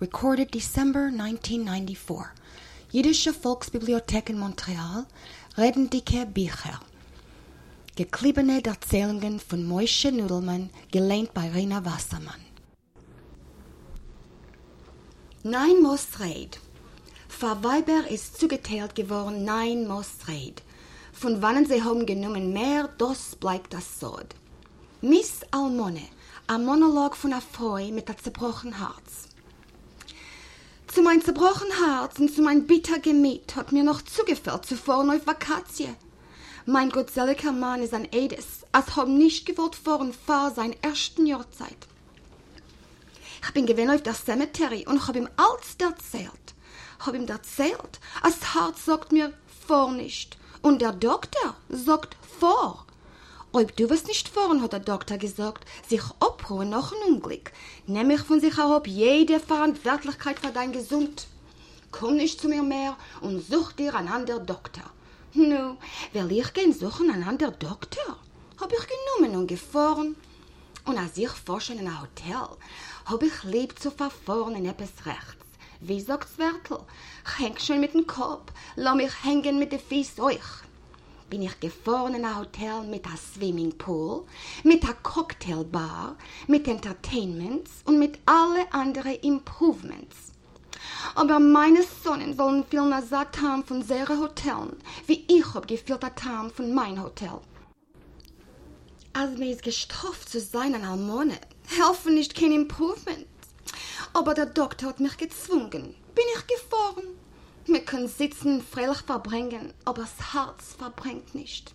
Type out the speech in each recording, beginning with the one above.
recorded December 1994. Jiddische Volksbibliothek in Montreal, Redendike Bücher. Gekliebene Erzählungen von Moishe Nudelmann, gelehnt bei Rena Wassermann. Nein muss red. Für Weiber ist zugeteilt geworden, nein muss red. Von wann sie haben genommen mehr, das bleibt das Sod. Miss Almone, ein Monolog von einer Frau mit einem zerbrochenen Herz. Zu mein zerbrochenen Herz und zu mein bitter Gemüt hat mir noch zugefällt zuvor auf Vakatie. Mein gottseliger Mann ist ein Edes, als hab nicht gewollt vor und vor sein ersten Jahrzeit. Ich bin gewesen auf das Cemetery und hab ihm alles erzählt. Hab ihm erzählt, als Herz sagt mir vor nicht und der Doktor sagt vor. Ob du was nicht fahren, hat der Doktor gesagt, sich abruhen nach einem Unglück. Nimm ich von sich herab jede Verantwortlichkeit für dein Gesund. Komm nicht zu mir mehr und such dir einen anderen Doktor. Nu, will ich gehen suchen einen anderen Doktor? Hab ich genommen und gefahren. Und als ich forsche in einem Hotel, hab ich lieb zu verfahren in etwas rechts. Wie sagt's Wertel? Häng schon mit dem Kopf, lass mich hängen mit den Füßen euch bin ich gefahren in ein Hotel mit einem Swimmingpool, mit einer Cocktailbar, mit Entertainments und mit alle anderen Improvements. Aber meine Sonnen sollen viel satt haben von ihren Hotels, wie ich hab gefühlt haben von mein Hotel. Als mir ist gestraft zu sein an Almone, helfen nicht kein Improvement. Aber der Doktor hat mich gezwungen, bin ich gefahren. Wir können sitzen, freilich verbringen, aber das Herz verbringt nicht.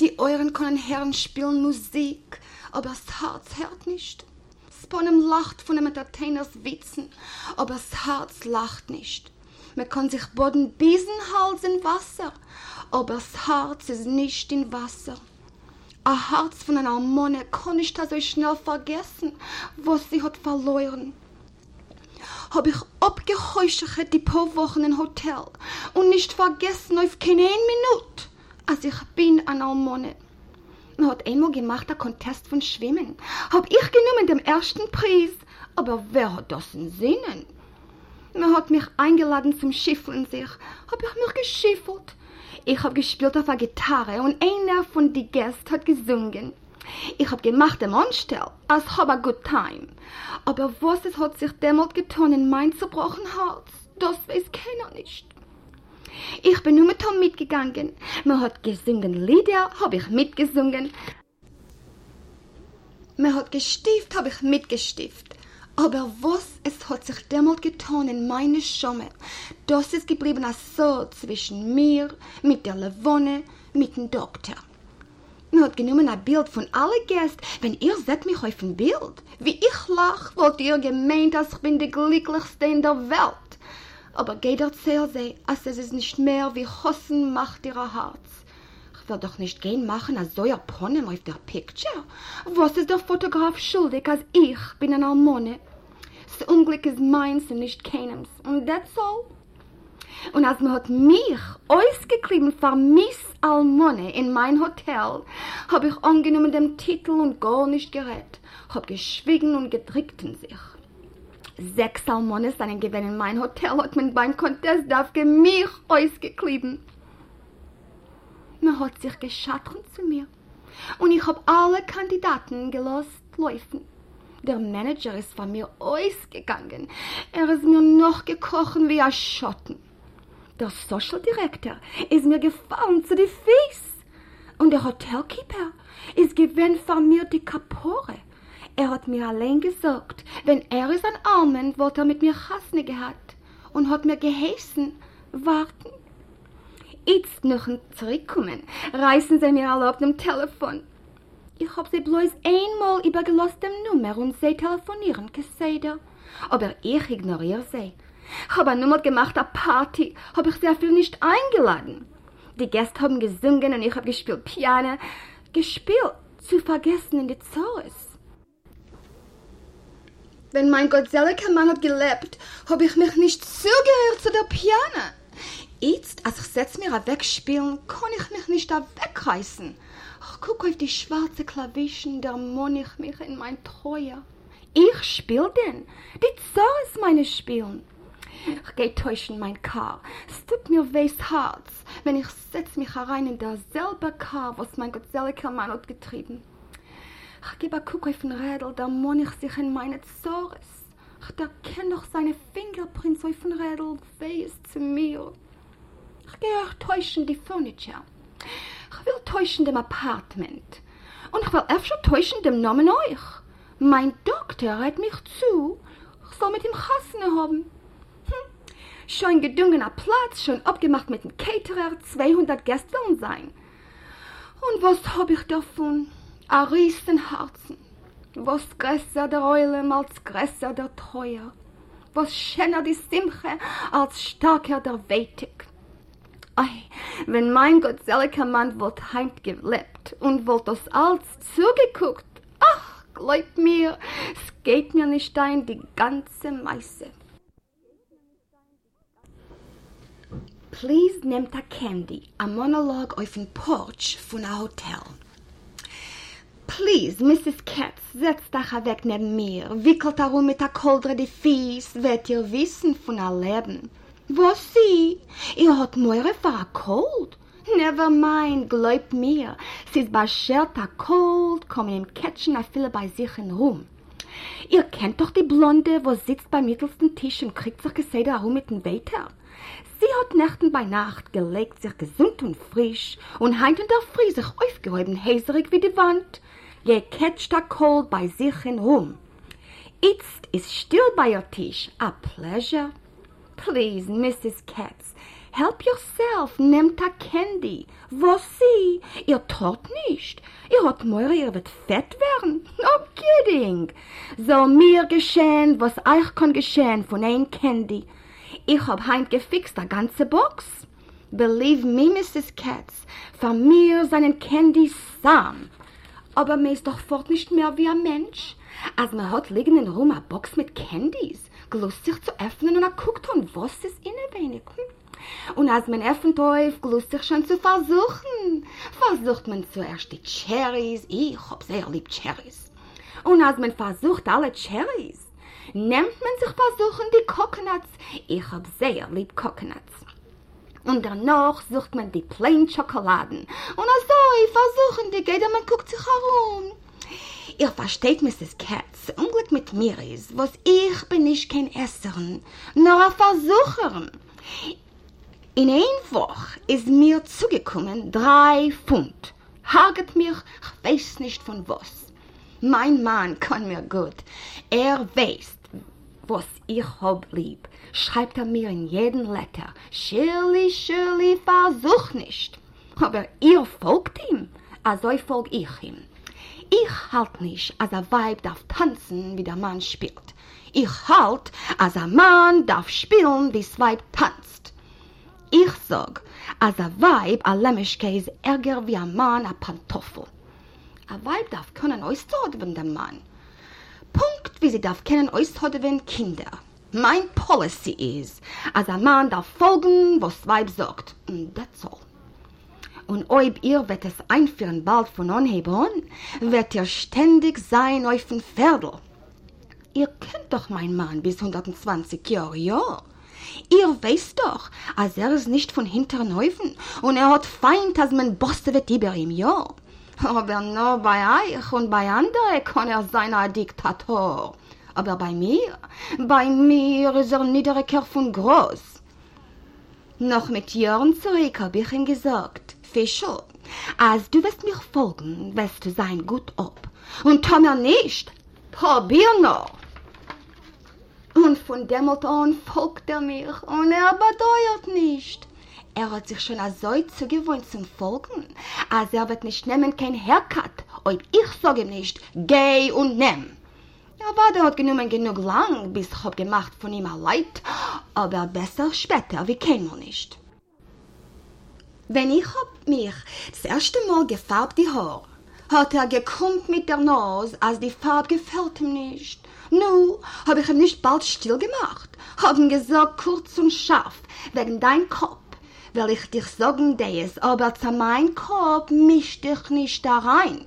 Die Euren können Herren spielen Musik, aber das Herz hört nicht. Sponem lacht von dem Entertainers Witzen, aber das Herz lacht nicht. Man kann sich boden biesen Hals in Wasser, aber das Herz ist nicht in Wasser. Ein Herz von einer Almone kann nicht so schnell vergessen, was sie hat verloren hab ich abgeheuschert die paar Wochen im Hotel und nicht vergessen auf keine Minute, als ich bin an Almone. Man hat einmal gemacht einen Contest von Schwimmen. Hab ich genommen den ersten Preis, aber wer hat das in Sinnen? Man hat mich eingeladen zum Schiffeln sich, hab ich mich geschiffelt. Ich hab gespielt auf der Gitarre und einer von die Gästen hat gesungen. Ich hab gemacht im Anstell, als hab a good time. Aber was es hat sich demalt getan in mein zerbrochen Herz, das weiß keiner nicht. Ich bin nur mit Tom mitgegangen. Man hat gesungen Lieder, hab ich mitgesungen. Man hat gestift, hab ich mitgestift. Aber was es hat sich demalt getan in meine Schomme, das ist geblieben als so zwischen mir, mit der Levone, mit dem Doktor. Man hat genommen ein Bild von allen Gästen. Wenn ihr seht mich auf ein Bild, wie ich lach, wollt ihr gemeint, dass ich bin die glücklichste in der Welt. Aber geht erzähl sie, als es ist nicht mehr wie Hossen macht ihr Herz. Ich will doch nicht gehen machen, als so ein Ponem auf der Picture. Was ist der Fotograf schuldig, als ich bin ein Almone? Das Unglück ist meins und nicht keines. Und that's all. Und als man hat mich ausgekriegt für Miss Almone in mein Hotel, hab ich angenommen dem Titel und gar nicht gerät. Hab geschwiegen und gedrückt in sich. Sechs Almones seinen Gewinn in mein Hotel hat man beim Contest darf mich ausgekriegt. Man hat sich geschattert zu mir. Und ich hab alle Kandidaten gelost laufen. Der Manager ist von mir ausgegangen. Er ist mir noch gekrochen wie ein Schotten. Der Social Director ist mir gefallen zu die Fies. Und der Hotelkeeper ist gewinn von mir die Kapore. Er hat mir allein gesagt, wenn er ist ein Armen, wollte er mit mir Hasne gehabt und hat mir geheißen, warten. Jetzt noch zurückkommen, reißen sie mir alle auf dem Telefon. Ich hab sie bloß einmal übergelost dem Nummer und sie telefonieren, gesehen. Aber ich ignoriere sie. Hab eine Nummer gemacht, eine Party, hab ich sehr viel nicht eingeladen. Die Gäste haben gesungen und ich hab gespielt Piano. Gespielt, zu vergessen in die Zores. Wenn mein gottseliger Mann hat gelebt, hab ich mich nicht zugehört zu der Piano. Jetzt, als ich setz mir wegspielen, kann ich mich nicht da wegreißen. Ich guck auf die schwarze Klavischen, da mon ich mich in mein Treuer. Ich spiel denn. Die Zor ist meine Spielen. Ich geh täuschen mein Kar. Es tut mir weh's Herz, wenn ich setz mich herein in derselbe Kar, was mein gottseliger Mann hat getrieben. Ich gebe ein Kuck auf den Rädel, da mon ich sich in meine Zores. Ich erkenne doch seine Fingerprints auf den Rädel, weh zu mir. Ich gehe auch täuschen die Furniture. Ich will täuschen dem Apartment. Und ich will öfter täuschen dem Namen euch. Mein Doktor rät mich zu, ich soll mit ihm Chassene haben. Schon gedungener Platz, schon abgemacht mit dem Caterer, 200 Gäste wollen sein. Und was hab ich davon? A riesen Herzen. Was größer der Eulem als größer der Treuer. Was schöner die Simche als starker der Wettig. Ei, wenn mein gottseliger Mann wollt heimt gelebt und wollt das alles zugeguckt, ach, glaub mir, es geht mir nicht ein die ganze Meise. Please nehmt a candy, a monolog auf den Porch von a Hotel. Please, Mrs. Katz, setzt dich weg neben mir, wickelt herum mit a Koldre die Fies, wird ihr wissen von a Leben. Was sie? Ihr hat Meure für a Cold? Never mind, glaubt mir. Sie ist beschert a Cold, kommen im Catchen a viele bei sich in Rum. Ihr kennt doch die Blonde, wo sitzt beim mittelsten Tisch und kriegt sich gesehen herum mit dem Waiter. Sie hat Nächten bei Nacht gelegt, sich gesund und frisch und heint in der Früh sich aufgehoben, häserig wie die Wand. Je catcht a Cold bei sich in Rum. Jetzt ist still bei ihr Tisch, a pleasure. Please, Mrs. Katz, help yourself, nehmt a candy. Was sie? Ihr tut nicht. Ihr hat Meure, ihr wird fett werden. No kidding. Soll mir geschehen, was euch kann geschehen von ein Candy. Ich hab heim gefixt a ganze Box. Believe me, Mrs. Katz, von mir seinen Candy sam. Aber mir ist doch fort nicht mehr wie ein Mensch. Als man hat liegen in Rum a Box mit Candies. gelust sich zu öffnen und er guckt und was ist inne wenig. Hm? Und als man öffnet auf, gelust sich schon zu versuchen. Versucht man zuerst die Cherries, ich hab sehr lieb Cherries. Und als man versucht alle Cherries, nimmt man sich versuchen die Coconuts, ich hab sehr lieb Coconuts. Und danach sucht man die plain Schokoladen. Und also, versuchen die, geht man guckt sich herum. Ihr versteht, Mrs. Katz, Unglück mit mir ist, was ich bin nicht kein Esserin, nur ein Versucherin. In ein Woche ist mir zugekommen drei Pfund. Haget mich, ich weiß nicht von was. Mein Mann kann mir gut. Er weiß, was ich hab lieb. Schreibt er mir in jeden Letter. Shirley, Shirley, versuch nicht. Aber ihr folgt ihm, also folg ich ihm. Ich halt nicht, als ein Weib darf tanzen, wie der Mann spielt. Ich halt, als ein Mann darf spielen, wie das Weib tanzt. Ich sag, als ein Weib a Lämmischke ist ärger wie ein Mann a Pantoffel. Ein Weib darf können auszuholen, der Mann. Punkt, wie sie darf können auszuholen, Kinder. Mein Policy ist, als ein Mann darf folgen, was Weib sagt. Und that's all. Und ob ihr wird es einführen bald von Onhebron, wird ihr ständig sein auf dem Pferdl. Ihr kennt doch mein Mann bis 120 Jahre, ja. Ihr wisst doch, als er ist nicht von hinteren Häufen und er hat Feind, als man Boste wird über ihm, ja. Aber nur bei euch und bei anderen kann er sein ein Diktator. Aber bei mir, bei mir ist er niedriger von groß. Noch mit Jahren zurück habe ich ihm gesagt, Fischl, als du wirst mir folgen, wirst du sein gut ab. Und tu mir nicht, probier noch. Und von dem an folgt er mich und er bedeuert nicht. Er hat sich schon so zugewohnt zum Folgen, als er wird nicht nehmen kein Haircut, und ich sage ihm nicht, geh und nimm. Aber der hat genommen genug lang, bis ich hab gemacht von ihm ein Leid, aber besser später, wie kennen wir nicht. Wenn ich hab mich das erste Mal gefarbt die Haare, hat er gekommen mit der Nase, als die Farbe gefällt ihm nicht. Nu, hab ich ihm nicht bald still gemacht, hab ihm gesagt, kurz und scharf, wegen dein Kopf, will ich dich sagen, des, aber zu mein Kopf misch dich nicht da rein.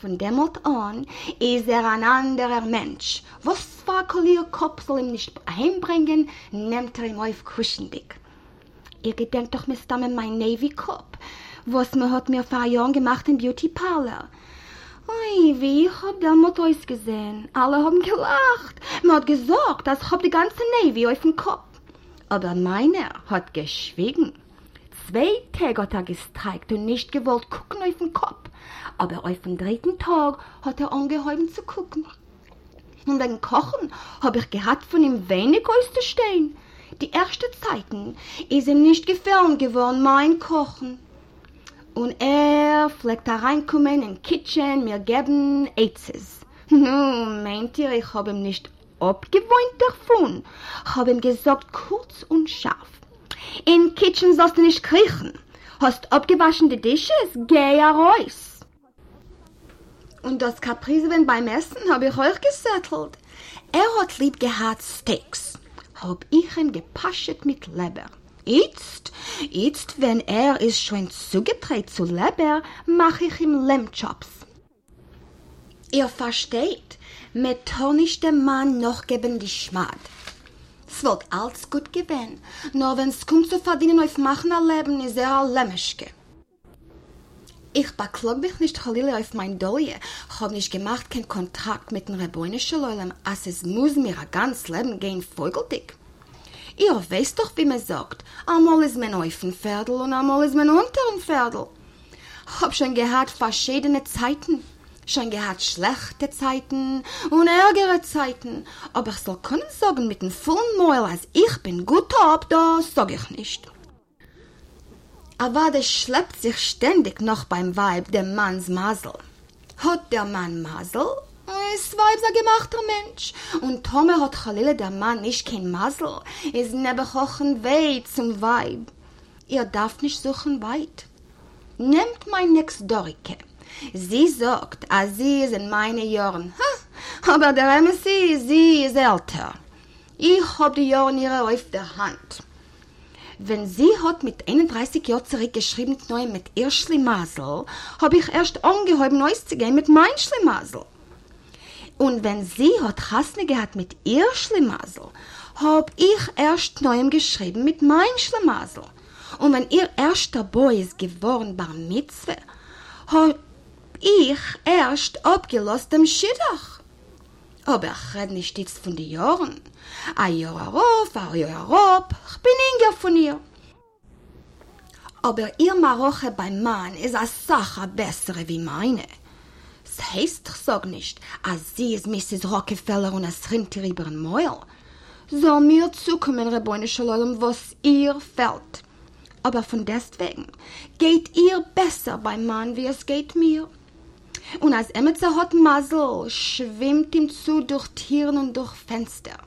Von dem Ort an ist er ein anderer Mensch. Was Fakolier Kopf soll ihm nicht heimbringen, nimmt er ihm auf kuschendig. Ihr gedenkt doch Stamm mein Navy-Kopf, was man hat mir vor Jahren gemacht im Beauty-Parlor. Ui, wie ich hab damals ausgesehen. Alle haben gelacht. Man hat gesagt, als ich hab die ganze Navy auf dem Kopf. Aber meiner hat geschwiegen. Zwei Tage hat er gestreikt und nicht gewollt gucken auf den Kopf. Aber auf dem dritten Tag hat er angehäuben zu gucken. Und wegen Kochen hab ich gehabt von ihm wenig auszustehen. Die ersten Zeiten ist ihm nicht gefallen geworden, mein Kochen. Und er fleckt da reinkommen in den Kitchen, mir geben Ätzes. Nun, meint ihr, ich hab ihm nicht abgewohnt davon. Hab ihm gesagt, kurz und scharf. In Kitchen sollst du nicht kriechen. Hast abgewaschen die Dishes? Geh ja raus. Und das Caprice, wenn beim Essen, hab ich euch gesettelt. Er hat lieb gehabt Steaks. Hab ich ihm gepaschet mit Leber. Jetzt, jetzt, wenn er ist schon zugedreht zu Leber, mach ich ihm Lemmchops. Ihr versteht, mit tonisch dem Mann noch geben die Schmad. Es wird alles gut geben, nur wenn es kommt zu verdienen auf machen Leben, ist er ein Lämmischke. Ich beklag mich nicht Chalile auf mein Dolje, hab nicht gemacht kein Kontrakt mit dem Rebäunischen Leulem, als es muss mir ein ganzes Leben gehen vogeldick. Ihr wisst doch, wie man sagt, einmal ist man auf dem und einmal ist man unter dem Pferdl. Hab schon gehabt verschiedene Zeiten, schon gehabt schlechte Zeiten und ärgere Zeiten, aber ich soll können sagen mit dem vollen Mäuel, als ich bin gut hab, das sag ich nicht. Aber das schleppt sich ständig noch beim Weib, dem Manns Masel. Hat der Mann Masel? Es war ein gemachter Mensch. Und Tome hat Chalile der Mann nicht kein Masel. Es nebechochen weh zum Weib. Ihr darf nicht suchen weit. Nehmt mein Nexdorike. Sie sagt, als sie ist in meine Jahren. Ha, aber der MSC, sie ist älter. Ich hab die Jahren ihre auf der Hand. Wenn sie hat mit 31 Jahren zurückgeschrieben, neu mit ihr Schlimasel, hab ich erst angehäubt, neues zu gehen mit mein Schlimasel. Und wenn sie hat Hasne gehabt mit ihr Schlimasel, hab ich erst neuem geschrieben mit mein Schlimasel. Und wenn ihr erster Boy ist geworden bar Mitzwe, hab ich erst abgelost dem Schiddach. Aber ich red nicht jetzt von den Jahren. Ein Jahr auf, ein Jahr ab, ich bin Inge von ihr. Aber ihr Maroche beim Mann ist eine Sache bessere wie meine. Es heißt, ich sag nicht, als sie ist Mrs. Rockefeller und es rinnt ihr über den Mäuel. Soll mir zukommen, Rebäunische Leulem, was ihr fällt. Aber von deswegen geht ihr besser beim Mann, wie es geht mir. Und als Emetzer hat Masel, schwimmt ihm zu durch Tieren und durch Fenster.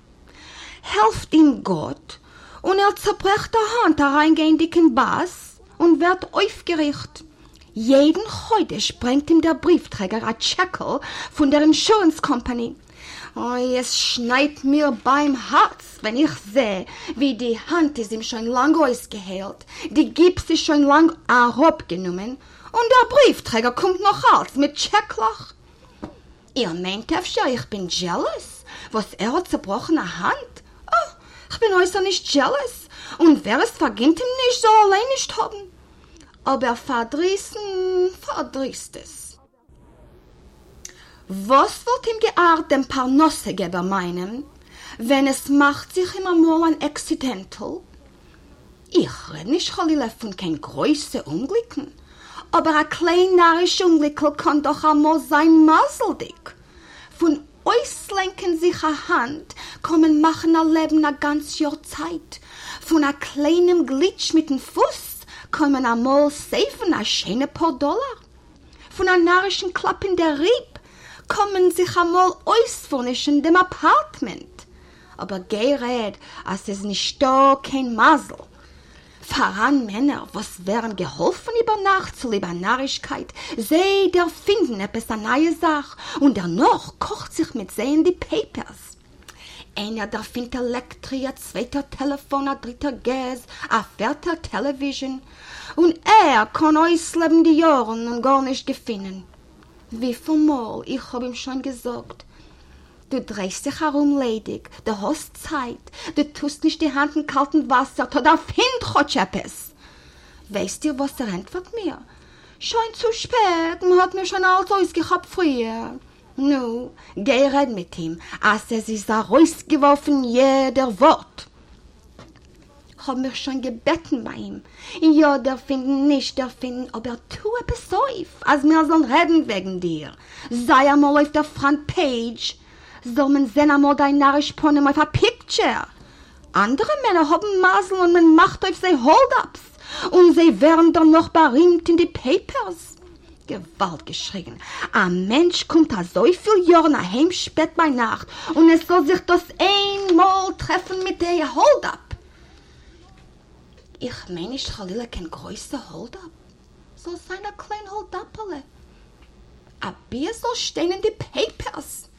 Helft ihm Gott, und er zerbrecht der Hand hereingehen dicken Bass und wird aufgerichtet. Jeden heute sprengt ihm der Briefträger ein Checker von der Insurance Company. Oh, es schneit mir beim Herz, wenn ich sehe, wie die Hand ist ihm schon lang ausgeheilt, die Gips ist schon lang abgenommen und der Briefträger kommt noch als mit Checklach. Ihr meint öfter, ich bin jealous, was er zerbrochene Hand? Oh, ich bin äußerst nicht jealous und wer es verginnt ihm nicht, so allein nicht haben. aber verdrießen, verdrießt es. Was wird ihm geahrt dem Parnossegeber meinen, wenn es macht sich immer mal ein Accidental? Ich rede nicht, Chalila, von kein größer Unglücken, aber ein klein narrisch Unglück kann doch einmal sein Maseldick. Von Auslenken sich eine Hand kommen machen ein Leben eine ganze Jahr Zeit. Von einem kleinen Glitch mit dem Fuß kommen einmal safen ein schöne paar Dollar. Von einem narrischen Klapp in der Rieb kommen sich einmal ausfurnischen dem Apartment. Aber geh red, als es nicht da kein Masel. Voran Männer, was wären geholfen über Nacht zu lieber Narrigkeit, sie der finden etwas eine neue Sache und noch kocht sich mit sehen die Papers. Einer darf findet Elektri, ein zweiter Telefon, ein dritter Gas, ein vierter Television und er kann ausleben die Jahre und gar nicht gefunden. Wie viel Mal, ich hab ihm schon gesagt, Du drehst dich herum ledig, du hast Zeit, du tust nicht die Hand in kaltem Wasser, tot auf Hindrotsch etwas. Weißt du, was er antwortet mir? Schon zu spät, man hat mir schon alles ausgehabt früher. Nu, geh red mit ihm, als es ist da rausgeworfen, jeder Wort. Hab mich schon gebeten bei ihm. Ja, der finden nicht, der finden, aber tu etwas so, als wir sollen reden wegen dir. Sei einmal auf der Frontpage, soll man sehen einmal dein narrisch Ponem auf a Picture. Andere Männer haben Masel und man macht auf sie Hold-Ups. Und sie werden dann noch berühmt in die Papers. Gewalt geschrien. Ein Mensch kommt da so viel Jahre nach Heim spät bei Nacht und es soll sich das einmal treffen mit der Hold-Up. Ich meine, ich Chalila kein größer Hold-Up. So sein ein klein Hold-Up-Alle. A Bier soll stehen in die Papers.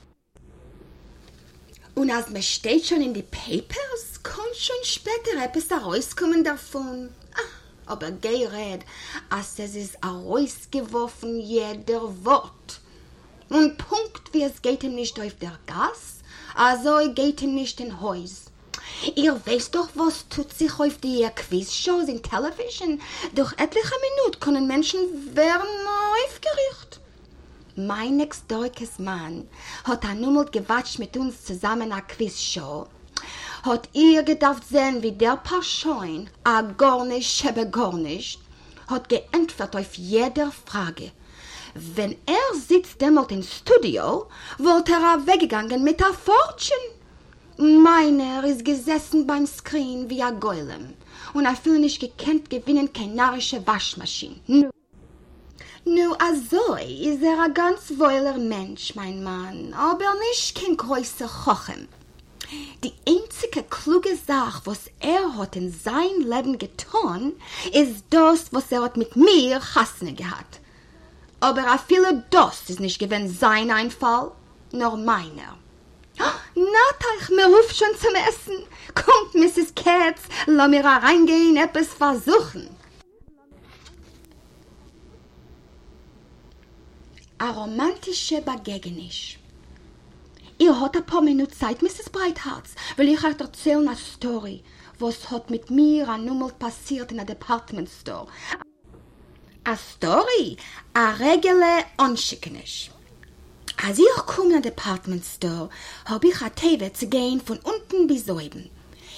Und als man steht schon in die Papers, kann schon später etwas herauskommen davon. Ah, aber geh red, als es ist herausgeworfen, jeder Wort. Und Punkt, wie es geht ihm nicht auf der Gas, also geht ihm nicht in Haus. Ihr wisst doch, was tut sich auf die Quizshows in Television. Durch etliche Minuten können Menschen werden aufgerichtet. Mein ex-deutsches Mann hat er nun gewatscht mit uns zusammen eine Quizshow. Hat ihr gedacht sehen, wie der Paar Scheun, a gar nicht, schäbe gar nicht, hat geantwortet auf jede Frage. Wenn er sitzt dämmert im Studio, wollte er weggegangen mit der Fortune. Meiner ist gesessen beim Screen wie ein Golem und er fühlt nicht gekannt gewinnen keine narische Waschmaschine. Nu, also, is er a ganz wohler Mensch, mein Mann, aber nicht kein größer Chochem. Die einzige kluge Sache, was er hat in sein Leben getan, ist das, was er hat mit mir hassen gehabt. Aber a viele das ist nicht gewinn sein Einfall, nur meiner. Natach, mir ruft schon zum Essen. Kommt, Mrs. Katz, lass mir reingehen, etwas versuchen. A romantische Begegnis. Ihr hat ein paar Minuten Zeit, Mrs. Breitharz, weil ich euch erzählen eine Story, was hat mit mir an Nummer passiert in a Department Store. A Story, a regele Unschickenisch. Als ich komme in a Department Store, hab ich a Tewe zu gehen von unten bis oben.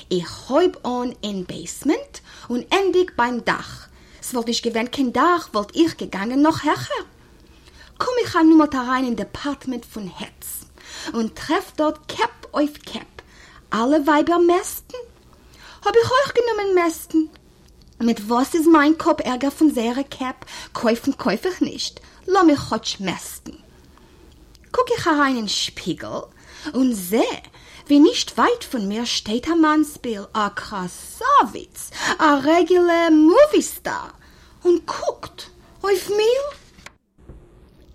Ich hab on in Basement und endig beim Dach. Es wollte ich gewinnt kein Dach, wollte ich gegangen noch hercher. Komm ich nur rein in Department von Hetz und treff dort Cap auf Cap. Alle Weiber mästen? Hab ich euch genommen mästen? Mit was ist mein Kopf Ärger von Sere Cap? Käufen kauf ich nicht. Lass mich hotsch mästen. Guck ich herein in den Spiegel und seh, wie nicht weit von mir steht ein Mannsbild, a Krasavitz, a regular Moviestar, und guckt auf mir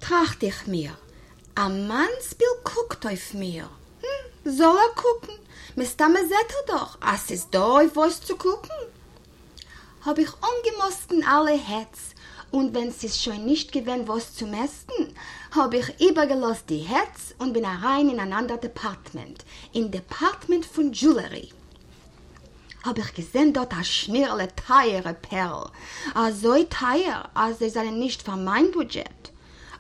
tracht ich mir. A Mannsbild guckt auf mir. Hm, soll er gucken? Mis da me seht er doch, as is da auf was zu gucken. Hab ich ungemosten alle Hetz, und wenn es schon nicht gewinnt, was zu mästen, hab ich übergelost die Hetz und bin rein in ein anderes Department, in Department von Jewelry. hab ich gesehen dort a schnirle teure Perl. A so teuer, als sie seien nicht für mein Budget.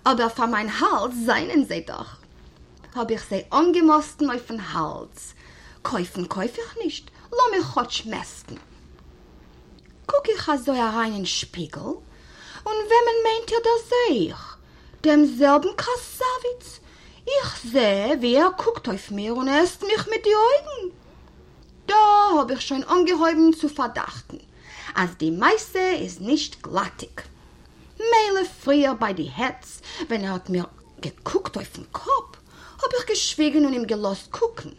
Aber für mein Hals seien sie doch. Hab ich sie angemosten auf den Hals. Käufen kauf ich nicht, lass mich hot schmesten. Guck ich a so rein in den Spiegel, und wem meint ihr, da seh ich? Demselben Kassavitz. Ich seh, wie er guckt auf mir und esst mich mit die Augen. Da hab ich schon angehäuben zu verdachten, als die Meise ist nicht glattig. Meile früher bei die Hetz, wenn er hat mir geguckt auf den Kopf, hab ich geschwiegen und ihm gelost gucken.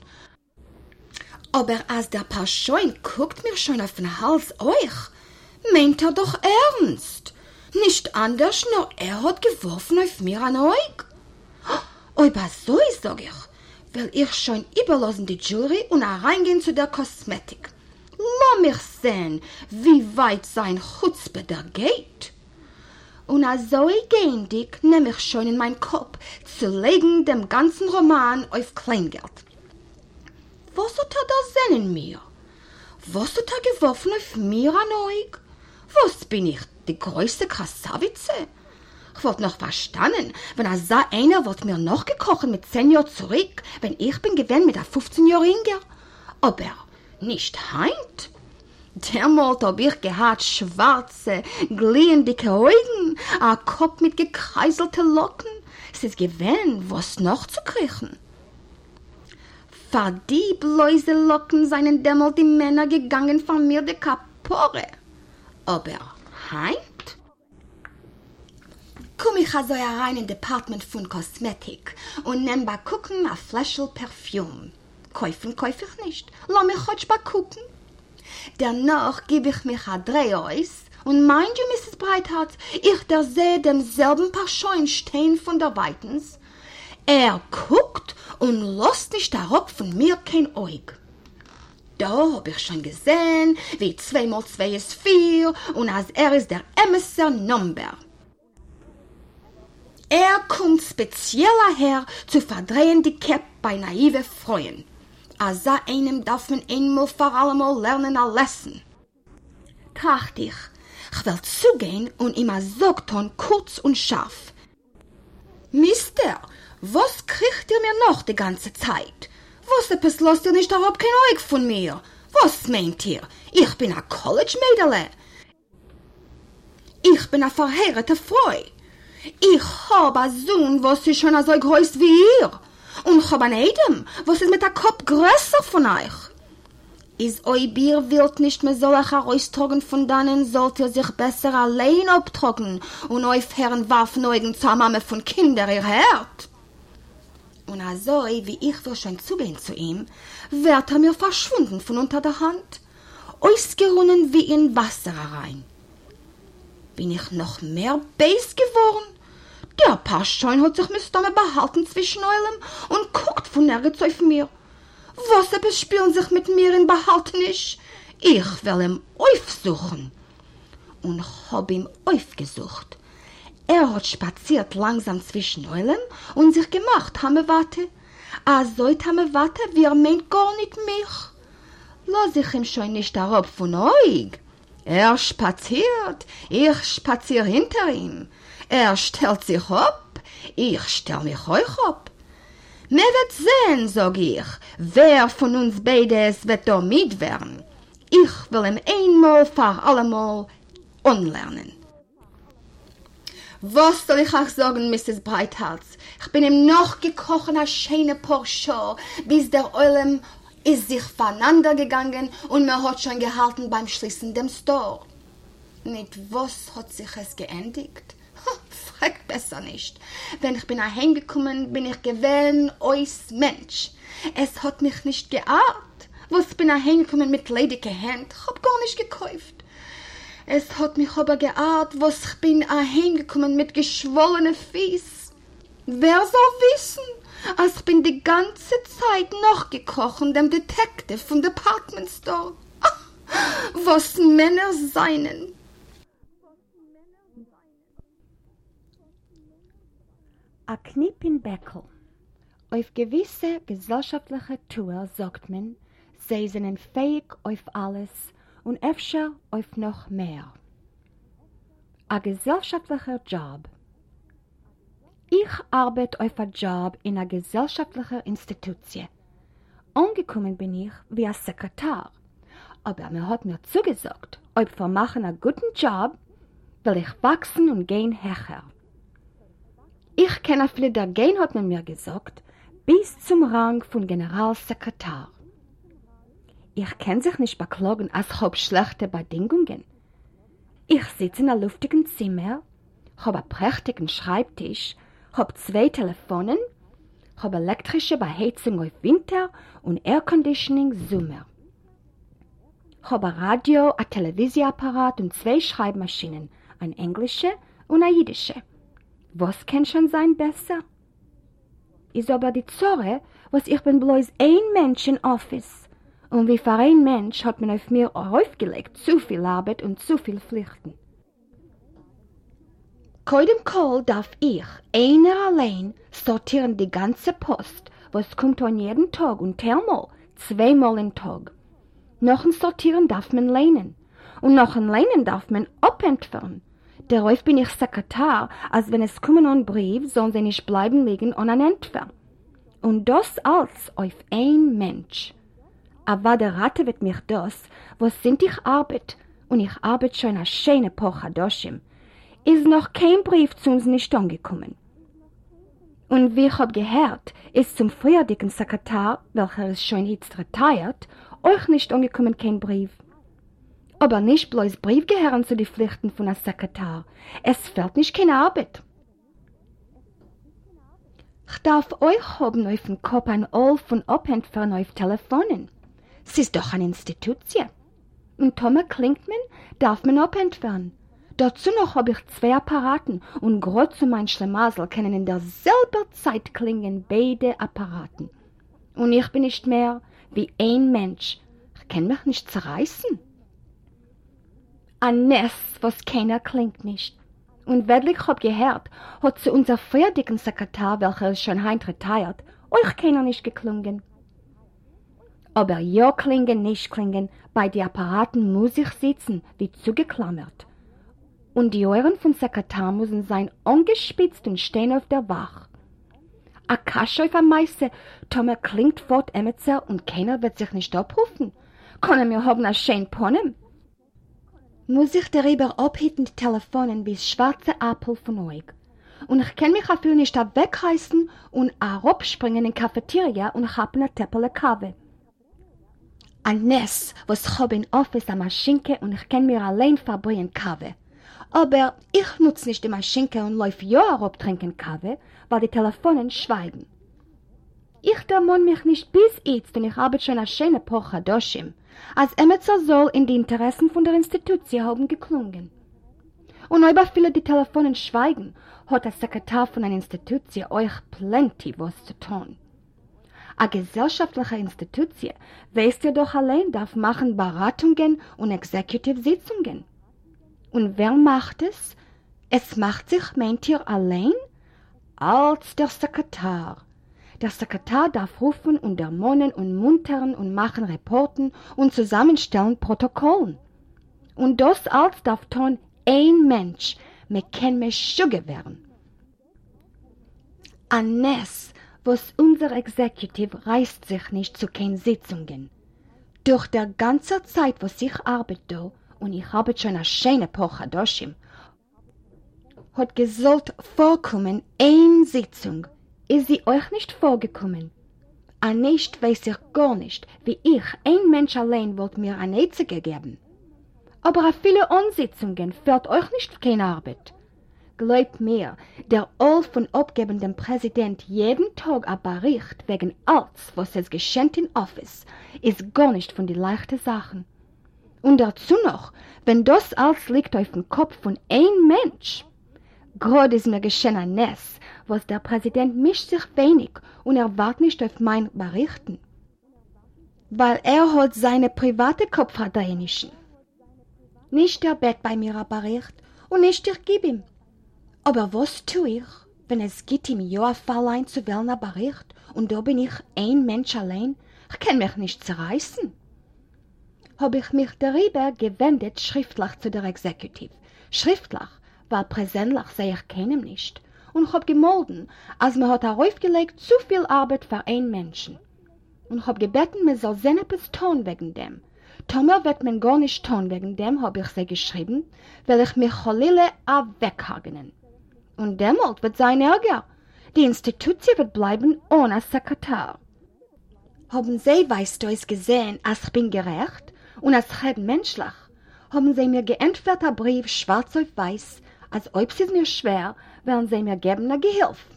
Aber als der Paar Scheun guckt mir schon auf den Hals euch, meint er doch ernst. Nicht anders, nur er hat geworfen auf mir ein Eug. Aber so ist, sag ich, will ich schon überlassen die Jury und reingehen zu der Kosmetik. Lass mich sehen, wie weit sein Chutzpe da geht. Und so gehen dick nehm ich schon in mein Kopf zu legen dem ganzen Roman auf Kleingeld. Was hat er da sehen in mir? Was hat er geworfen auf mir an euch? Was bin ich, die größte Krassavitze? Ich wollte noch verstanden, wenn er sah, einer wird mir noch gekocht mit zehn Jahren zurück, wenn ich bin gewesen mit der 15 Jahre jünger. Aber nicht heint. Dermals hab ich gehabt schwarze, glühendicke Augen, ein Kopf mit gekreiselten Locken. Es ist gewesen, was noch zu kriechen. Vor die bläuse Locken seien dämmelt die Männer gegangen von mir die Kapore. Aber heint? komm ich also herein in Department von Kosmetik und nehm bei Gucken a Fläschel Parfüm. Käufen kauf ich nicht. Lass mich heute bei Gucken. Danach gebe ich mich a Dreh aus und meint ihr, Mrs. Breithardt, ich der sehe demselben Paar Scheun stehen von der Weitens. Er guckt und lässt nicht darauf von mir kein Eug. Da hab ich schon gesehen, wie zwei mal zwei ist vier und als er ist der Emissar Number. Er kommt spezieller her zu verdrehen die Kepp bei naive Freuen. A sa einem darf man einmal vor allem lernen a Lessen. Tracht ich, ich will zugehen und ihm a Sogton kurz und scharf. Mister, was kriegt ihr mir noch die ganze Zeit? Was etwas lasst ihr nicht darauf kein Eug von mir? Was meint ihr? Ich bin a College-Mädele. Ich bin a verheirete Freu. Ich hab a Sohn, was ist schon so groß wie ihr. Und ich hab an Edem, was ist mit der Kopf größer von euch. Is oi Bier wild nicht mehr solch heraustrogen von dannen, sollt ihr sich besser allein abtrocken und euch Herren Waffeneugen zur Mame von Kinder ihr hört. Und also, wie ich will schon zugehen zu ihm, wird er mir verschwunden von unter der Hand, ausgerunnen wie in Wasser rein. Bin ich noch mehr Beis geworden? Der Paschschein hat sich mit Stamme behalten zwischen eurem und guckt von nirgends auf mir. Was er bespielen sich mit mir in behalten ist? Ich will ihm aufsuchen. Und hab ihm aufgesucht. Er hat spaziert langsam zwischen eurem und sich gemacht, haben warte. A sollt haben warte, wie er meint gar nicht mich. Lass ich ihm schon nicht darauf von euch. Er spaziert, ich spazier hinter ihm. Er stellt sich ab, ich stell mich euch ab. Mir wird sehen, sag ich, wer von uns beides wird da mit werden. Ich will ihm einmal vor allemal unlernen. Was soll ich euch sagen, Mrs. Breitharz? Ich bin ihm noch gekochen, a schöne Porsche, bis der Eulem ist sich voneinander gegangen und mir hat schon gehalten beim Schließen dem Store. Mit was hat sich es geendigt? Frag besser nicht. Wenn ich bin heimgekommen, bin ich gewähnt als Mensch. Es hat mich nicht geahnt. Was bin ich heimgekommen mit ledige Hand? Ich hab gar nicht gekauft. Es hat mich aber geahnt, was ich bin heimgekommen mit geschwollenen Fies. Wer soll wissen? als ich bin die ganze Zeit noch gekrochen dem Detective vom Department Store. was Männer seien. A Knipp in Beckel. Auf gewisse gesellschaftliche Tour sagt man, sie sind fähig auf alles und öfter auf noch mehr. A gesellschaftlicher Job. Ich arbeite auf a Job in a gesellschaftlicher Institution. Angekommen bin ich wie ein Sekretär, aber mir hat mir zugesagt, ob wir machen einen guten Job, will ich wachsen und gehen höher. Ich kenne viele der gehen, hat man mir gesagt, bis zum Rang von Generalsekretär. Ich kann sich nicht beklagen, als hab schlechte Bedingungen. Ich sitze in einem luftigen Zimmer, hab einen prächtigen Schreibtisch, hab zwei Telefonen, hab elektrische Beheizung auf Winter und Airconditioning Sommer. Hab ein Radio, ein Televisionapparat und zwei Schreibmaschinen, ein englische und ein jiddische. Was kann schon sein besser? Ist aber die Zorre, was ich bin bloß ein Mensch in Office. Und wie für ein Mensch hat man auf mir aufgelegt zu viel Arbeit und zu viel Pflichten. Koidem Kohl darf ich, einer allein, sortieren die ganze Post, was kommt an jeden Tag und teilmal, zweimal im Tag. Noch ein Sortieren darf man lehnen. Und noch ein Lehnen darf man abentfernen. Darauf bin ich Sekretär, als wenn es kommen an Brief, sollen sie nicht bleiben liegen an Entfer. Und das alles auf ein Mensch. Aber der Ratte wird mich das, was sind ich arbeit, und ich arbeite schon eine schöne Pocha Doshim, ist noch kein Brief zu uns nicht angekommen. Und wie ich hab gehört, ist zum früheren Sekretär, welcher ist schon jetzt retired, euch nicht angekommen kein Brief. Aber nicht bloß Brief gehören zu den Pflichten von einem Sekretär. Es fällt nicht keine Arbeit. Ich darf euch haben auf dem Kopf ein All von Abentfern auf Telefonen. Es ist doch eine Institution. Und Tome klingt man, darf man abentfernen. Dazu noch habe ich zwei Apparaten und gerade zu mein Schlemassel können in derselben Zeit klingen beide Apparaten. Und ich bin nicht mehr wie ein Mensch. Ich kann mich nicht zerreißen. Ein Nest, was keiner klingt nicht. Und wirklich hab gehört, hat zu unser früheren Sekretär, welcher schon heint retired, euch keiner nicht geklungen. Aber ja klingen, nicht klingen, bei die Apparaten muss ich sitzen, wie zugeklammert. Und die Ohren von Sekretär müssen sein angespitzt und stehen auf der Wach. A Kasche auf der Meise, Tomer klingt fort Emetzer und keiner wird sich nicht abrufen. Können wir haben a schön Ponem? Muss ich darüber abhitten die Telefonen wie schwarze Apfel von euch. Und ich kann mich dafür nicht wegreißen und abspringen in die Cafeteria und hab ne Teppele Kaffee. Ein Ness, was hab in Office a Maschinke und ich kann mir allein verbringen Kaffee. Aber ich nutz nicht die Maschinke und läuf ja herab trinken Kaffee, weil die Telefonen schweigen. Ich dämon mich nicht bis jetzt, denn ich habe schon a schöne Pocha Doshim, als Emetzer soll in die Interessen von der Institution haben geklungen. Und über viele die Telefonen schweigen, hat der Sekretär von einer Institution euch plenty was zu tun. A gesellschaftliche Institution, weißt ihr doch allein, darf machen Beratungen und Executive-Sitzungen. Und wer macht es? Es macht sich, meint ihr, allein? Als der Sekretär. Der Sekretär darf rufen und ermohnen und muntern und machen Reporten und zusammenstellen Protokollen. Und das alles darf tun ein Mensch, mir kann mir Schugge werden. Ein Ness, was unser Executive reißt sich nicht zu keinen Sitzungen. Durch der ganze Zeit, was ich arbeite, und ich habe schon eine schöne Pocha Doshim, hat gesollt vorkommen ein Sitzung. Ist sie euch nicht vorgekommen? A nicht weiß ich gar nicht, wie ich, ein Mensch allein, wollt mir eine Eize gegeben. Aber a viele Unsitzungen fällt euch nicht keine Arbeit. Glaubt mir, der All von abgebendem Präsident jeden Tag a Bericht wegen alles, was es geschenkt in Office, ist gar nicht von die leichten Sachen. Und dazu noch, wenn das alles liegt auf dem Kopf von ein Mensch. Grad ist mir geschehen ein Ness, was der Präsident mischt sich wenig und er wart nicht auf mein Berichten. Weil er hat seine private Kopfverdienischen. Nicht der Bett bei mir Bericht und nicht ich gib ihm. Aber was tu ich, wenn es geht ihm ja ein Fall ein zu wählen Bericht und da bin ich ein Mensch allein? Ich kann mich nicht zerreißen. Hab ich mich darüber gewendet schriftlich zu der Exekutiv. Schriftlich, weil präsentlich sehe ich keinem nicht. Und ich hab gemolden, als man hat aufgelegt zu viel Arbeit für einen Menschen. Und ich hab gebeten, man soll sehen etwas tun wegen dem. Tomer wird man gar nicht tun wegen dem, hab ich sie geschrieben, weil ich mich Cholile weghagen. Und demolt wird sein Ärger. Die Institution wird bleiben ohne Sekretär. Haben Sie, weißt du, es gesehen, als ich bin gerecht und als ich menschlich? Haben Sie mir geantwortet Brief schwarz auf weiß, als ob es mir schwer, werden Sie mir geben eine Gehilfe.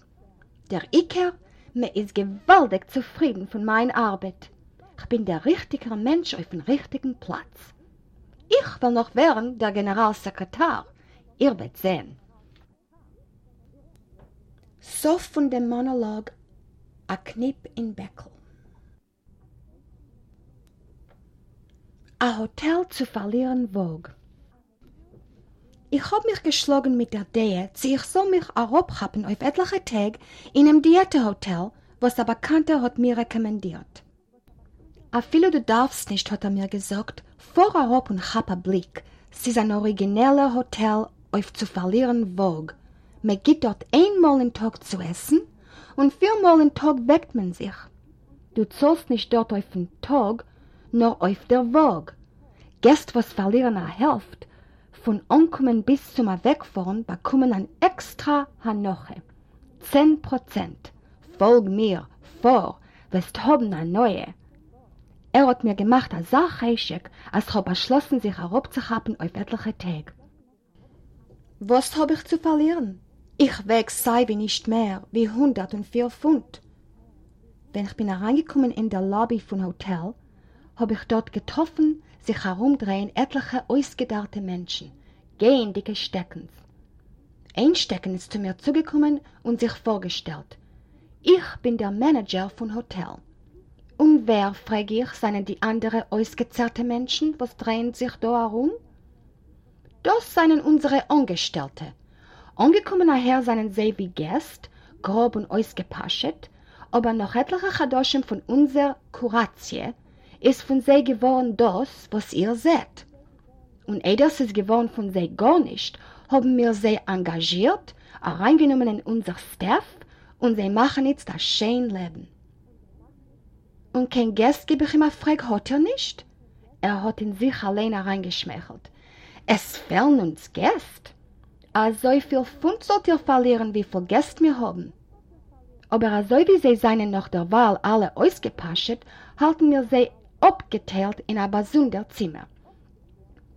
Der Iker, mir ist gewaltig zufrieden von meiner Arbeit. Ich bin der richtige Mensch auf dem richtigen Platz. Ich will noch werden der Generalsekretär. Ihr werdet sehen. So von dem Monolog A Knipp in Beckel. A Hotel zu verlieren wog. Ich hab mich geschlagen mit der Idee, sie ich soll mich herabhappen auf etliche Tage in einem Diätehotel, was der Bekannte hat mir rekommendiert. A viele du darfst nicht, hat er mir gesagt, vor herab und hab a Blick. Es ist ein origineller Hotel auf zu verlieren wog. Man geht dort einmal im Tag zu essen und viermal im Tag weckt man sich. Du zahlst nicht dort auf den Tag, nur auf der Wog. Gäste, was verlieren a Hälfte, von Ankommen bis zum Wegfahren bekommen ein extra Hanoche. Zehn Prozent. Folg mir, vor, wirst haben a neue. Er hat mir gemacht a Sachreischig, als hab beschlossen, sich herabzuhappen auf etliche Tage. Was hab ich zu verlieren? Ich weg sei wie nicht mehr, wie hundert und vier Pfund. Wenn ich bin hereingekommen in der Lobby von Hotel, hab ich dort getroffen, sich herumdrehen etliche ausgedachte Menschen, gehen dicke Steckens. Ein Stecken ist zu mir zugekommen und sich vorgestellt. Ich bin der Manager von Hotel. Und wer, frage ich, seien die anderen ausgezerrte Menschen, was drehen sich da herum? Das seien unsere Angestellte. Angekommen nachher seien sie wie Gäste, grob und ausgepaschet, aber noch etliche Chadoshim von unserer Kuratie ist von sie geworden das, was ihr seht. Und edas ist geworden von sie gar nicht, haben wir sie engagiert, reingenommen in unser Staff und sie machen jetzt das schöne Leben. Und kein Gast gebe ich ihm eine Frage, hat er nicht? Er hat in sich allein reingeschmächelt. Es fehlen uns Gäste. Also viel Pfund sollt ihr verlieren, wie viel Gäste wir haben. Aber so wie sie seien nach der Wahl alle ausgepascht, halten wir sie abgeteilt in ein besonderes Zimmer.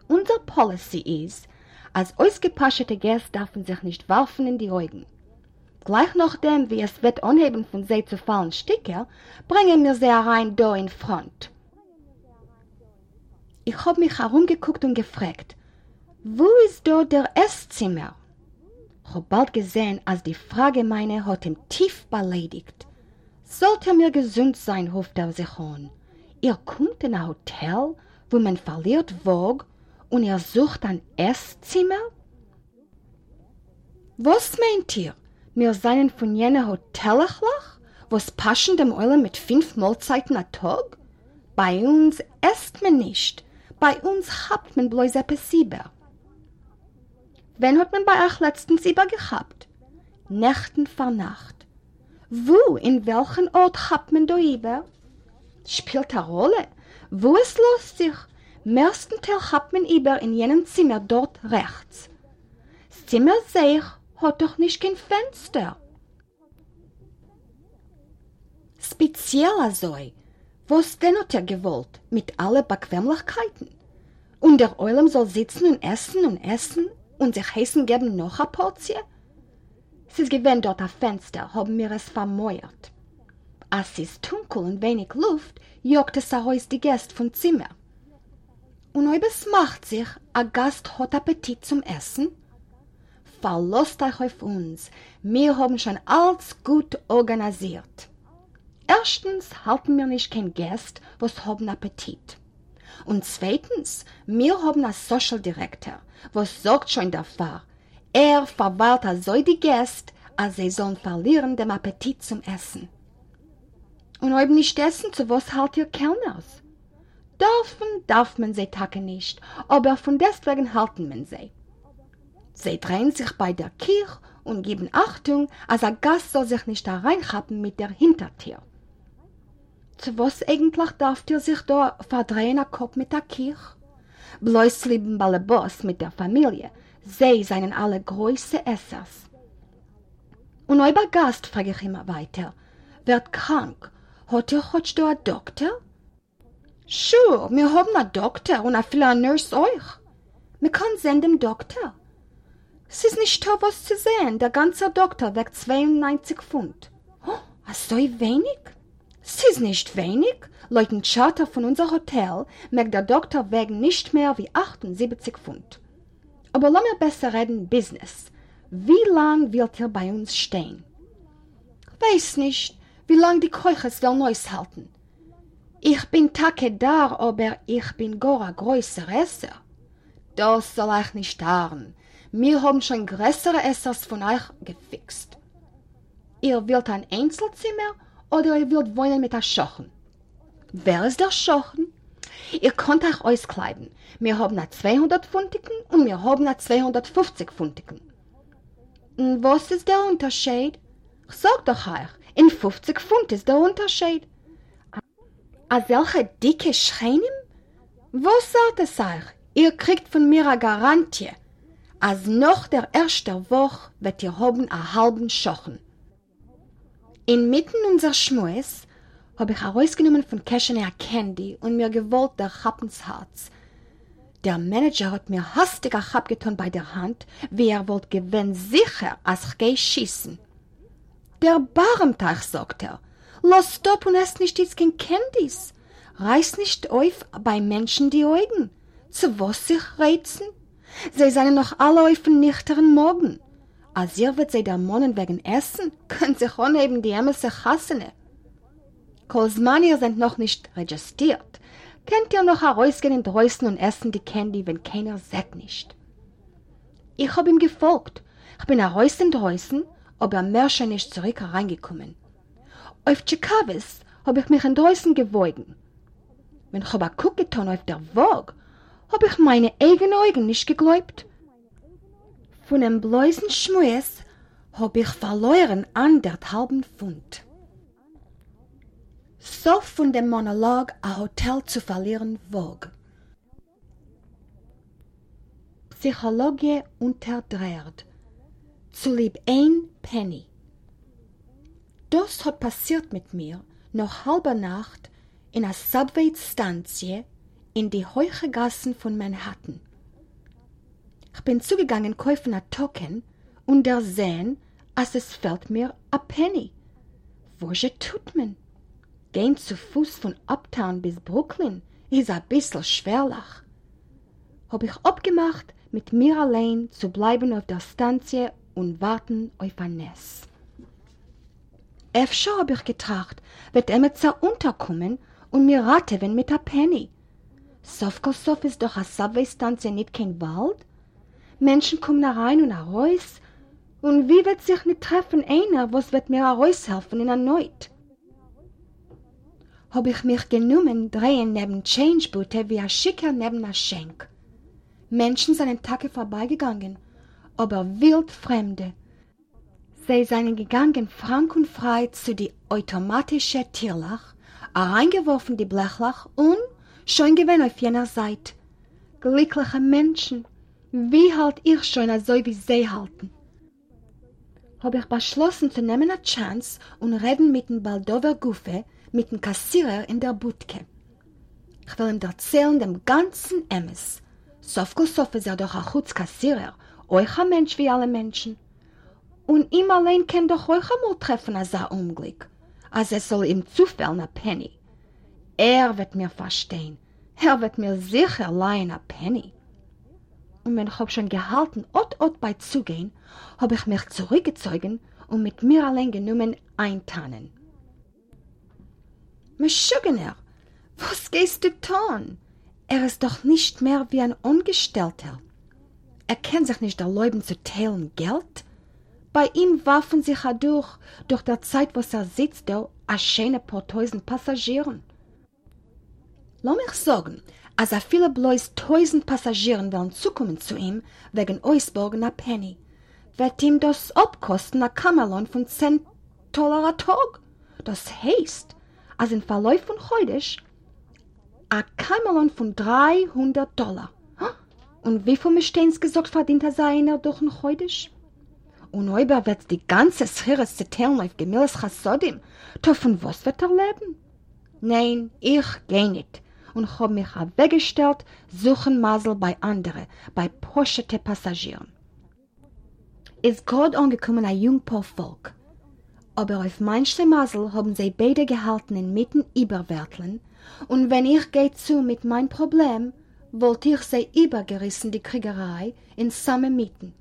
Unser Policy ist, als ausgepaschte Gäste dürfen sich nicht werfen in die Augen. Gleich nachdem, wie es wird anheben von sie zu fallen Sticker, bringen wir sie rein da in Front. Ich hab mich herumgeguckt und gefragt, wo ist da der Esszimmer? Ich hab bald gesehen, als die Frage meine hat ihm tief beleidigt. Sollte mir gesund sein, ruft er sich an. Ihr kommt in ein Hotel, wo man verliert Wog und ihr sucht ein Esszimmer? Was meint ihr? Wir seien von jener Hotelachlach, was paschen dem Eulen mit fünf Mahlzeiten a Tag? Bei uns esst man nicht, bei uns habt man bloß etwas Sieber. Wen hat man bei euch letztens Sieber gehabt? Nächten vor Nacht. Wo, in welchen Ort habt man da über? Spielt eine Rolle. Wo es lustig? Meisten Teil habt man über in jenem Zimmer dort rechts. Das Zimmer sehe ich hat doch nicht kein Fenster. Speziell also, was denn hat er gewollt, mit allen Bequemlichkeiten? Und der Eulam soll sitzen und essen und essen und sich heißen geben noch eine Portie? Es ist gewähnt dort ein Fenster, haben wir es vermeuert. Als es dunkel und wenig Luft, jogt es heraus die Gäste vom Zimmer. Und ob es macht sich, ein Gast hat Appetit zum Essen, verlasst euch auf uns. Wir haben schon alles gut organisiert. Erstens halten wir nicht kein Gast, was haben Appetit. Und zweitens, wir haben einen Social Director, was sorgt schon dafür. Er verwaltet so die Gäste, als sie sollen verlieren dem Appetit zum Essen. Und ob nicht essen, zu was halt ihr Kellners? Dürfen darf man sie Tage nicht, aber von deswegen halten man sie. Sie drehen sich bei der Kirche und geben Achtung, als ein Gast soll sich nicht hereinhappen mit der Hintertür. Zu was eigentlich darf ihr sich da verdrehen, Kopf mit der Kirche? Bloß lieben Ballerboss mit der Familie, sie seien alle große Essers. Und euer Gast, frage ich immer weiter, wird krank. Ihr heute da einen Doktor? Sure, haben einen Doktor und auch viele Nurse euch. Wir können senden Doktor. Es ist nicht toll, was zu sehen. Der ganze Doktor wegt 92 Pfund. Oh, so wenig? Es ist nicht wenig. Laut dem Charter von unser Hotel mag der Doktor wegen nicht mehr wie 78 Pfund. Aber lass mir besser reden Business. Wie lang wird er bei uns stehen? Weiß nicht, wie lang die Keuches will Neues halten. Ich bin Tage da, aber ich bin ein größer Esser. Das soll euch nicht daran. Wir haben schon größere Essers von euch gefixt. Ihr wollt ein Einzelzimmer oder ihr wollt wohnen mit der Schochen? Wer ist der Schochen? Ihr könnt euch auskleiden. Wir haben eine 200 Pfundigen und wir haben eine 250 Pfundigen. Was ist der Unterschied? Sag doch euch, in 50 Pfund ist der Unterschied. A solche dicke Schreinem? Was sagt es euch? Ihr kriegt von mir eine Garantie. Als noch der erste Woche wird ihr haben a halben Schochen. Inmitten unser Schmues hab ich herausgenommen von Käschen a Candy und mir gewollt der Chappensherz. Der Manager hat mir hastig a Chap getan bei der Hand, wie er wollt gewinn sicher, als ich geh schießen. Der Barmtag, sagt er, los stopp und ess nicht jetzt kein Candies. Reiß nicht auf bei Menschen die Augen. Zu was sich reizen? Sie seien noch alle auf den nüchtern Morgen. Als ihr wird sie der Monnen wegen Essen, könnt sich neben die Ämese chassene. Kolsmanier sind noch nicht registriert. Könnt ihr noch herausgehen in Dreußen und essen die Candy, wenn keiner sagt nicht. Ich hab ihm gefolgt. Ich bin heraus in Dreußen, aber mehr schon nicht zurück hereingekommen. Auf Tschikavis hab ich mich in Dreußen gewogen. Wenn ich aber guck getan auf der Waage, hab ich meine eigenen Augen nicht geglaubt. Von dem bläusen Schmues hab ich verloren anderthalben Pfund. So von dem Monolog a Hotel zu verlieren wog. Psychologie unterdreht. Zu lieb ein Penny. Das hat passiert mit mir noch halber Nacht in a Subway-Stanzie in die hohe Gassen von Manhattan. Ich bin zugegangen, kaufen a Token und der sehen, als es fällt mir a Penny. Wo je tut man? Gehen zu Fuß von Uptown bis Brooklyn ist a bissl schwerlich. Hab ich abgemacht, mit mir allein zu bleiben auf der Stanzie und warten Nest. Efter hab ich getracht, wird er mit unterkommen und mir rate, wenn mit a Penny. Sofkosof ist doch a Subway-Stanzie nicht kein Wald. Menschen kommen rein und heraus. Und wie wird sich nicht treffen einer, was wird mir heraushelfen in erneut? Hab ich mich genommen, drehen neben Changeboote wie a Schicker neben a Schenk. Menschen sind in Tage vorbeigegangen, aber wildfremde. Sie seien gegangen frank und frei zu die automatische Tierlach, reingeworfen die Blechlach und schon gewinn auf jener Seite. Glückliche Menschen, wie halt ich schon so wie sie halten? Hab ich beschlossen zu nehmen a Chance und reden mit dem Baldover Guffe, mit dem Kassierer in der Budke. Ich will ihm erzählen dem ganzen Emmes. Sofko Sof ist er doch ein Chutz Kassierer, euch ein Mensch wie alle Menschen. Und ihm allein kann doch euch einmal treffen als ein Unglück, als es soll ihm zufällen a Penny. Er wird mir verstehen. Er wird mir sicher leihen a Penny. Und wenn ich hab schon gehalten, ot ot bei zugehen, hab ich mich zurückgezogen und mit mir allein genommen eintanen. Meschugener, was gehst du tun? Er ist doch nicht mehr wie ein Ungestellter. Er kann sich nicht erlauben zu teilen Geld. Bei ihm warfen sich durch, durch der Zeit, wo er sitzt, da, a schöne paar tausend Passagieren. Lass mich sagen, als er viele bloß tausend Passagieren wollen zukommen zu ihm, wegen Ausborgen a Penny, wird ihm das abkosten a Kamerlon von zehn Dollar a Tag. Das heißt, als in Verlauf von heute a Kamerlon von 300 Dollar. Und wie viel Steins gesagt verdient er seiner durch ein Heudisch? Und über wird die ganze Schere zitieren auf Gemilles Chassodim. Da von was wird er leben? Nein, ich geh nicht. Und hab mich weggestellt, suchen Masel bei anderen, bei poschete Passagieren. Ist Gott angekommen ein Jungpaar Volk. Aber auf manche Masel haben sie beide gehalten in mitten überwärteln, und wenn ich geh zu mit mein Problem, wollt ich sie übergerissen, die Kriegerei, in samme Mieten.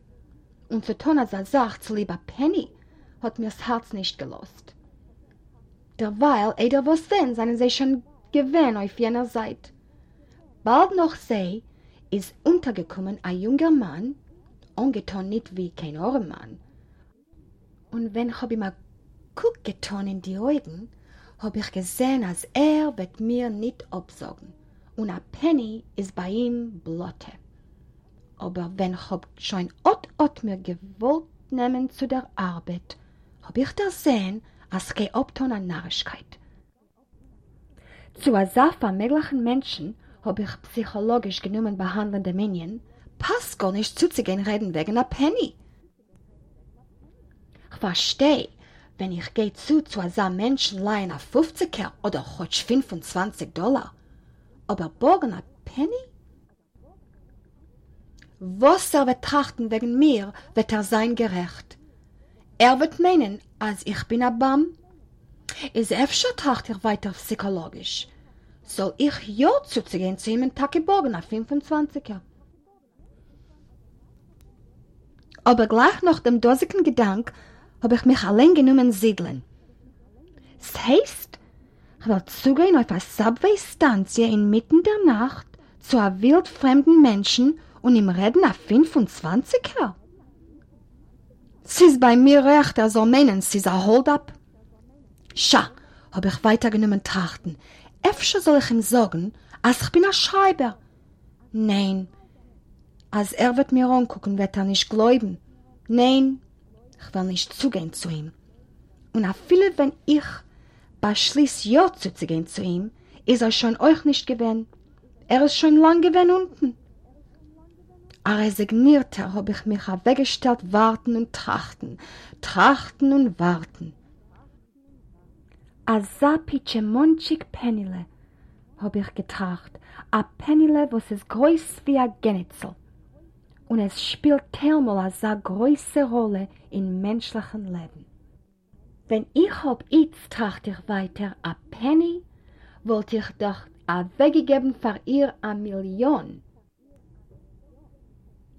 Und zu tun als er sagt, lieber Penny, hat mir's Herz nicht gelost. Derweil, eder was denn, seien sie schon gewähnt auf jener Seite. Bald noch sei, ist untergekommen ein junger Mann, ungetan nicht wie kein anderer Mann. Und wenn hab ich mal Guck getan in die Augen, hab ich gesehen, als er wird mir nicht absagen und Penny is bei ihm blotte. Aber wenn hab schon ot ot mir gewollt nehmen zu der Arbeit, hab ich da sehen, als geh obton an Narrischkeit. Zu a Safa möglichen Menschen hab ich psychologisch genommen behandelnde Minion, passt gar nicht zuzugehen reden wegen a Penny. Ich versteh, wenn ich geh zu zu a sa Menschen leihen a 50er oder hotsch 25 Dollar aber borgen a Penny? Was er wird trachten wegen mir, wird er sein gerecht. Er wird meinen, als ich bin a Bam. Is öfter tracht er weiter psychologisch. Soll ich ja zuzugehen zu ihm und Tag geborgen a 25er? Aber gleich nach dem dosigen Gedank hab ich mich allein genommen siedeln. Es heißt, will zugehen auf eine Subway-Stanzie inmitten der Nacht zu einem wildfremden Menschen und ihm reden auf 25er. Sie ist bei mir recht, er soll meinen, sie ist ein Hold-up. Scha, hab ich weitergenommen trachten. Äfscher soll ich ihm sagen, als ich bin ein Schreiber. Nein, als er wird mir angucken, wird er nicht glauben. Nein, ich will nicht zugehen zu ihm. Und auch viele, wenn ich beschließt ja zuzugehen zu ihm, ist er schon euch nicht gewesen. Er ist schon lang gewesen unten. A resignierter hab ich mich weggestellt, warten und trachten, trachten und warten. A sapitsche monchig Penile hab ich getracht, a Penile, was es groß wie a Genitzel. Und es spielt teilmal a sa große Rolle in menschlichen Leben. Wenn ich hab jetzt tracht ich weiter a Penny, wollt ich doch a weggegeben für ihr a Million.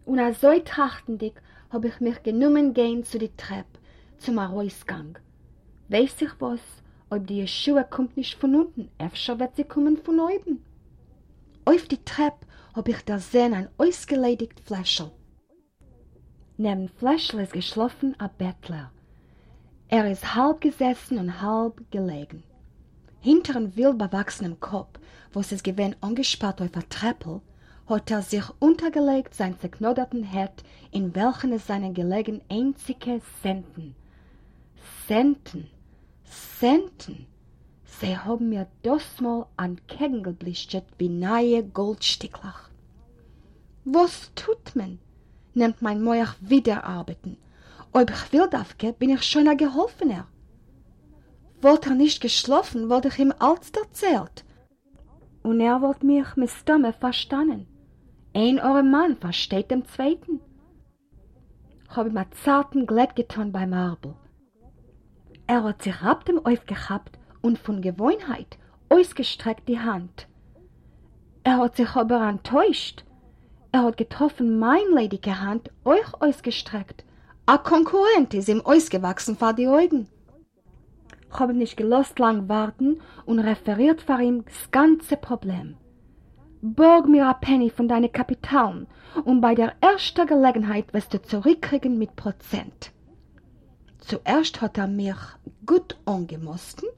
Und a so trachtendig hab ich mich genommen gehen zu die Trepp, zum Aroisgang. Weiß ich was, ob die Schuhe kommt nicht von unten, öfter wird sie kommen von oben. Auf die Trepp hab ich da sehen ein ausgeledigt Fläschel. Neben Fläschel ist geschlafen a Bettler. Er ist halb gesessen und halb gelegen. Hinter einem wild bewachsenen Kopf, wo es gewesen angespart auf der Treppe, hat er sich untergelegt sein zerknodderten Herd, in welchen es seinen gelegen einzige Senten. Senten, Senten, sie haben mir das mal an Kegel geblichtet wie neue Goldsticklach. Was tut man? Nimmt mein Meuch wieder arbeiten ob ich will dafke, bin ich schon ein Geholfener. Wollt er nicht geschlafen, wollte ich ihm alles erzählt. Und er wollte mich mit Stimme verstanden. Ein eurer Mann versteht dem Zweiten. Ich habe ihm einen zarten Glätt getan beim Marbel. Er hat sich ab dem aufgehabt und von Gewohnheit ausgestreckt die Hand. Er hat sich aber enttäuscht. Er hat getroffen mein ledige Hand euch ausgestreckt A Konkurrent ist ihm ausgewachsen vor die Augen. Ich habe nicht gelost lang warten und referiert vor ihm das ganze Problem. Borg mir a Penny von deinen Kapitalen und bei der ersten Gelegenheit wirst du zurückkriegen mit Prozent. Zuerst hat er mich gut angemosten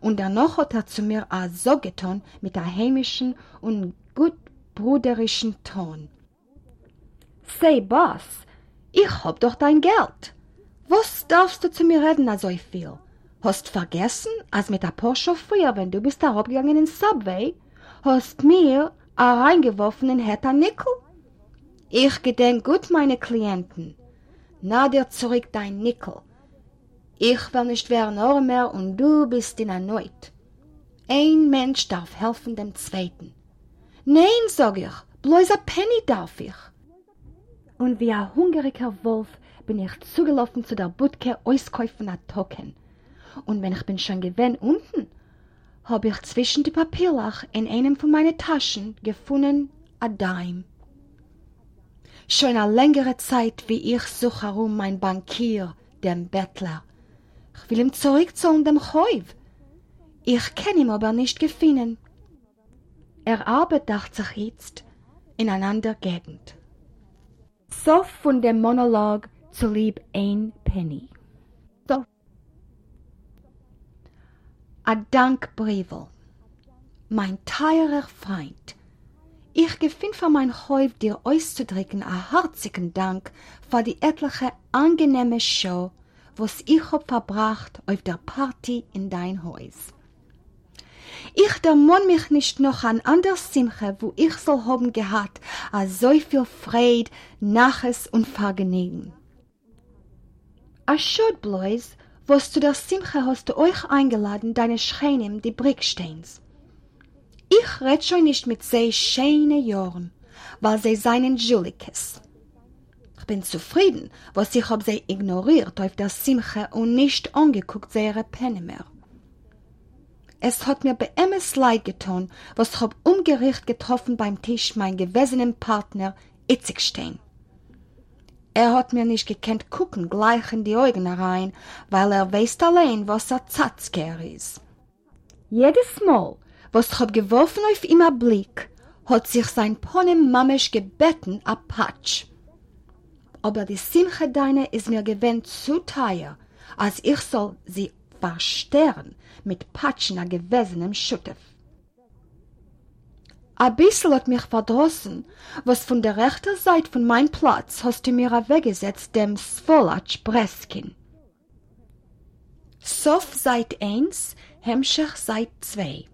Und danach hat er zu mir a so getan mit a heimischen und gut bruderischen Ton. Say, Boss, ich hab doch dein Geld. Was darfst du zu mir reden so viel? Hast vergessen, als mit a Porsche früher, wenn du bist da abgegangen in Subway, hast mir a reingeworfen in Hetta Nickel? Ich gedenk gut meine Klienten. Na dir zurück dein Nickel. Ich will nicht werden mehr und du bist in erneut. Ein Mensch darf helfen dem Zweiten. Nein, sag ich, bloß a Penny darf ich. Und wie ein hungriger Wolf bin ich zugelaufen zu der Budke auskäufen a Token. Und wenn ich bin schon gewesen unten, hab ich zwischen die Papierlach in einem von meinen Taschen gefunden a Dime. Schon a längere Zeit, wie ich such herum mein Bankier, dem Bettler. Ich will ihm zurückzahlen dem Häuf. Ich kenn ihn aber nicht gefunden. Er arbeitet sich jetzt in einer Gegend. So von dem Monolog zu lieb ein Penny. So. A Dankbriefel. Mein teurer Feind. Ich gefind von mein Häuf dir auszudrücken a herzigen Dank für die etliche angenehme Show, was ich hab verbracht auf der Party in dein Haus. Ich dermon mich nicht noch an anders Simche, wo ich soll haben gehabt, a so viel Fried, Naches und Vergnügen. A schut bloß, was zu der Simche hast du euch eingeladen, deine Schreinem, die Bricksteins. Ich red schon nicht mit sei schöne Jahren, weil sie seinen Julikes. Ich bin zufrieden, was ich hab sie ignoriert auf der Simche und nicht angeguckt ihre Penne mehr. Es hat mir beemmes leid getan, was hab umgericht getroffen beim Tisch mein gewesenen Partner Itzigstein. Er hat mir nicht gekannt gucken gleich in die Augen herein, weil er weiß allein, was er Zatzker ist. Jedes Mal, was hab geworfen auf ihm a Blick, hat sich sein Ponem mamisch gebeten a Patsch. Aber die Simche deine ist mir gewinnt zu teuer, als ich soll sie verstern mit Patschen a gewesenem Schuttef. A bissel hat mich verdrossen, was von der rechten Seite von mein Platz hast du mir weggesetzt dem Svolatsch Breskin. Sof seit eins, Hemmschach seit zwei.